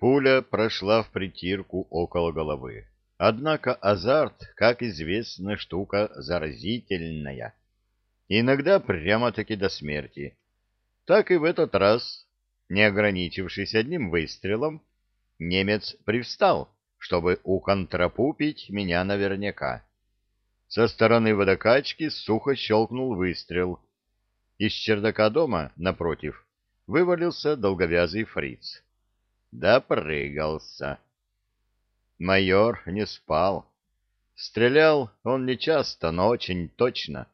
Пуля прошла в притирку около головы. Однако азарт, как известно, штука заразительная. Иногда прямо-таки до смерти. Так и в этот раз, не ограничившись одним выстрелом, немец привстал, чтобы уконтрапупить меня наверняка. Со стороны водокачки сухо щелкнул выстрел. Из чердака дома, напротив, вывалился долговязый фриц. Допрыгался. Майор не спал. Стрелял он не часто, но очень точно.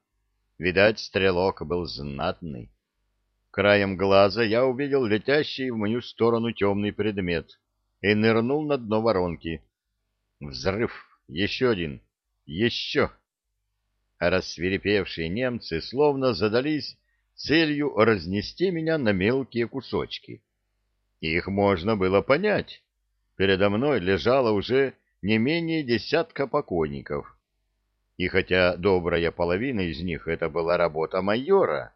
Видать, стрелок был знатный. Краем глаза я увидел летящий в мою сторону темный предмет и нырнул на дно воронки. Взрыв! Еще один! Еще! Рассверепевшие немцы словно задались целью разнести меня на мелкие кусочки. Их можно было понять. Передо мной лежало уже не менее десятка покойников. И хотя добрая половина из них это была работа майора,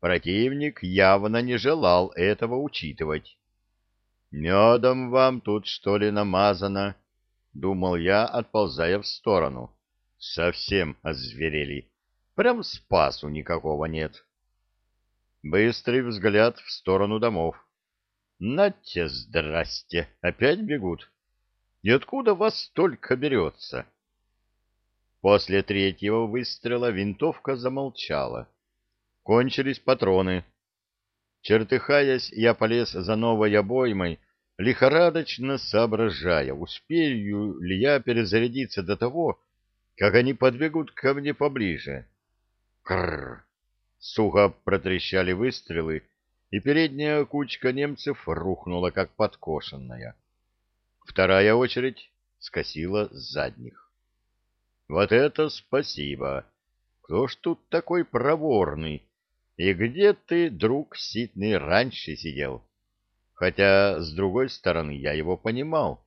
противник явно не желал этого учитывать. «Медом вам тут, что ли, намазано?» — думал я, отползая в сторону. «Совсем озверели. Прям спасу никакого нет». Быстрый взгляд в сторону домов. «Нате, здрасте! Опять бегут. И откуда вас столько берется?» После третьего выстрела винтовка замолчала. Кончились патроны. Чертыхаясь, я полез за новой обоймой, лихорадочно соображая, успею ли я перезарядиться до того, как они подбегут ко мне поближе. Крррр! Сухо протрещали выстрелы, и передняя кучка немцев рухнула, как подкошенная. Вторая очередь скосила задних. Вот это спасибо! Кто ж тут такой проворный? И где ты, друг ситный, раньше сидел? Хотя, с другой стороны, я его понимал.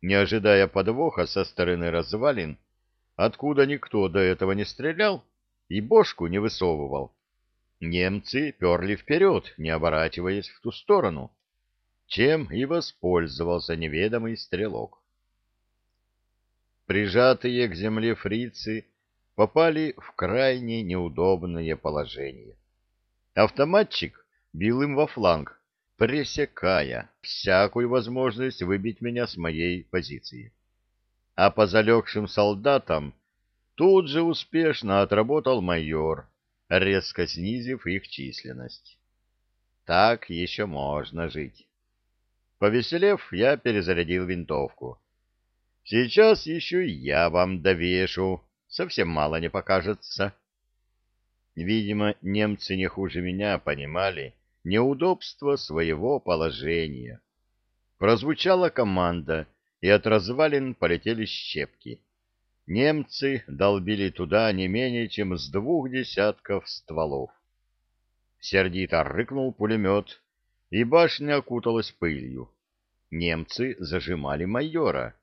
Не ожидая подвоха со стороны развалин, откуда никто до этого не стрелял и бошку не высовывал, немцы перли вперед, не оборачиваясь в ту сторону, чем и воспользовался неведомый стрелок. Прижатые к земле фрицы попали в крайне неудобное положение. Автоматчик бил им во фланг, пресекая всякую возможность выбить меня с моей позиции. А по залегшим солдатам тут же успешно отработал майор, резко снизив их численность. Так еще можно жить. Повеселев, я перезарядил винтовку. Сейчас еще я вам довешу, совсем мало не покажется. Видимо, немцы не хуже меня понимали неудобство своего положения. Прозвучала команда, и от развалин полетели щепки. Немцы долбили туда не менее чем с двух десятков стволов. Сердито рыкнул пулемет, и башня окуталась пылью. Немцы зажимали майора.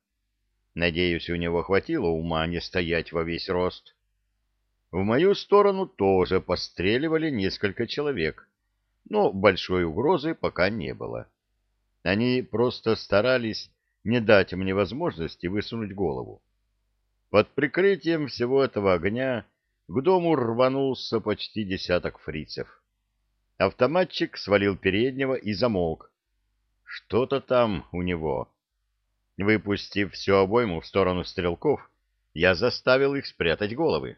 Надеюсь, у него хватило ума не стоять во весь рост. В мою сторону тоже постреливали несколько человек, но большой угрозы пока не было. Они просто старались не дать мне возможности высунуть голову. Под прикрытием всего этого огня к дому рванулся почти десяток фрицев. Автоматчик свалил переднего и замолк. Что-то там у него. Выпустив всю обойму в сторону стрелков, я заставил их спрятать головы.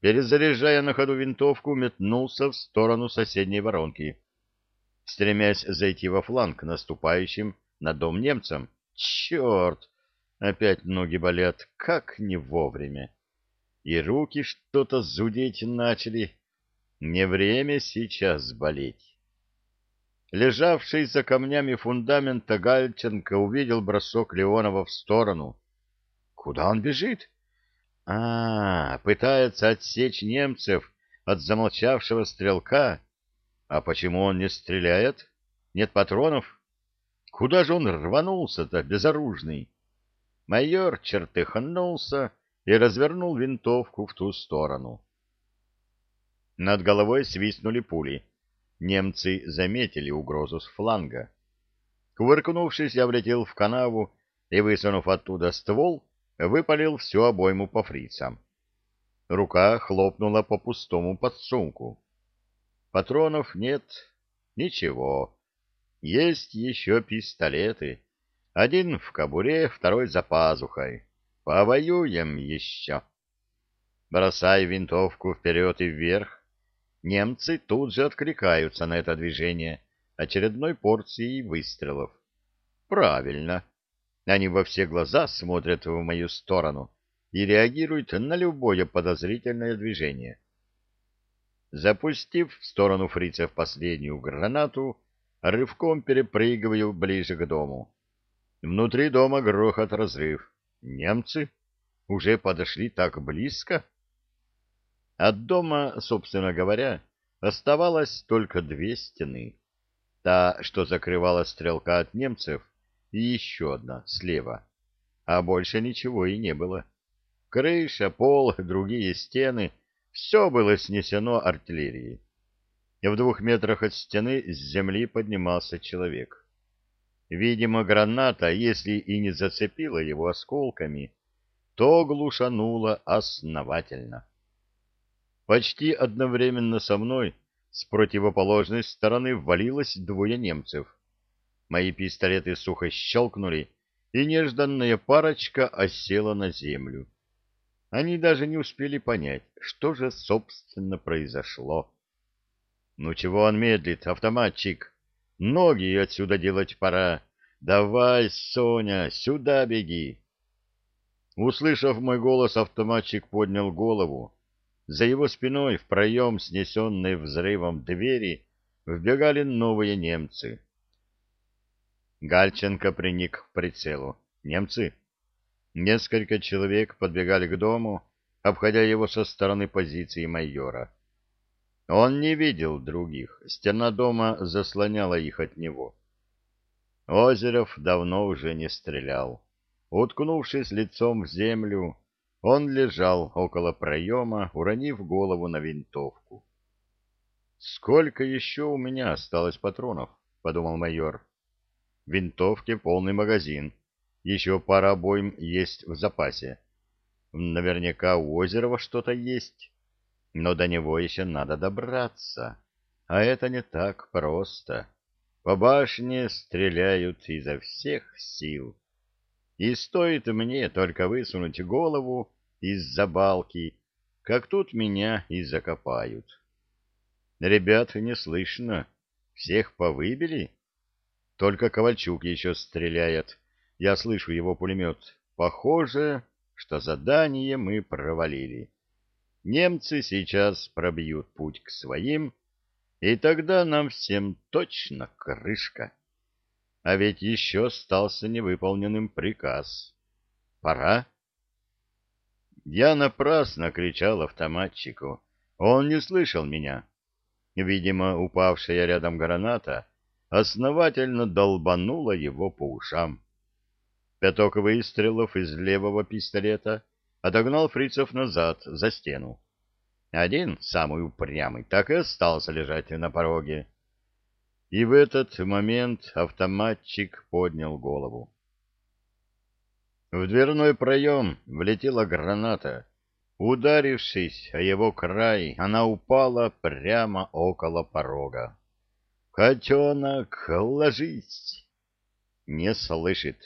Перезаряжая на ходу винтовку, метнулся в сторону соседней воронки, стремясь зайти во фланг наступающим на дом немцам. Черт! Опять ноги болят, как не вовремя. И руки что-то зудеть начали. Не время сейчас болеть. Лежавший за камнями фундамента Гальченко увидел бросок Леонова в сторону. Куда он бежит? А, пытается отсечь немцев от замолчавшего стрелка. А почему он не стреляет? Нет патронов? Куда же он рванулся-то, безоружный? Майор чертыхнулся и развернул винтовку в ту сторону. Над головой свистнули пули. Немцы заметили угрозу с фланга. Кувыркнувшись, я влетел в канаву и, высунув оттуда ствол, выпалил всю обойму по фрицам. Рука хлопнула по пустому подсумку. Патронов нет. Ничего. Есть еще пистолеты. Один в кобуре, второй за пазухой. Повоюем еще. Бросай винтовку вперед и вверх. Немцы тут же откликаются на это движение очередной порцией выстрелов. Правильно. Они во все глаза смотрят в мою сторону и реагируют на любое подозрительное движение. Запустив в сторону фрицев последнюю гранату, рывком перепрыгиваю ближе к дому. Внутри дома грохот разрыв. Немцы уже подошли так близко? От дома, собственно говоря, оставалось только две стены. Та, что закрывала стрелка от немцев, и еще одна слева. А больше ничего и не было. Крыша, пол, другие стены — все было снесено артиллерией. И в двух метрах от стены с земли поднимался человек. Видимо, граната, если и не зацепила его осколками, то глушанула основательно. Почти одновременно со мной с противоположной стороны ввалилось двое немцев. Мои пистолеты сухо щелкнули, и нежданная парочка осела на землю. Они даже не успели понять, что же, собственно, произошло. «Ну чего он медлит, автоматчик? Ноги отсюда делать пора. Давай, Соня, сюда беги!» Услышав мой голос, автоматчик поднял голову за его спиной в проем, снесенной взрывом двери, вбегали новые немцы. Гальченко приник к прицелу. Немцы. Несколько человек подбегали к дому, обходя его со стороны позиции майора. Он не видел других, стена дома заслоняла их от него. Озеров давно уже не стрелял. Уткнувшись лицом в землю, он лежал около проема, уронив голову на винтовку. «Сколько еще у меня осталось патронов?» — подумал майор. «В винтовке полный магазин. Еще пара обоим есть в запасе. Наверняка у Озерова что-то есть, но до него еще надо добраться. А это не так просто. По башне стреляют изо всех сил» и стоит мне только высунуть голову из-за балки, как тут меня и закопают. Ребят не слышно, всех повыбили. Только Ковальчук еще стреляет, я слышу его пулемет. Похоже, что задание мы провалили. Немцы сейчас пробьют путь к своим, и тогда нам всем точно крышка. А ведь еще остался невыполненным приказ. Пора. Я напрасно кричал автоматчику. Он не слышал меня. Видимо, упавшая рядом граната основательно долбанула его по ушам. Пяток выстрелов из левого пистолета отогнал фрицев назад, за стену. Один, самый упрямый, так и остался лежать на пороге. И в этот момент автоматчик поднял голову. В дверной проем влетела граната. Ударившись о его край, она упала прямо около порога. «Котенок, ложись!» Не слышит.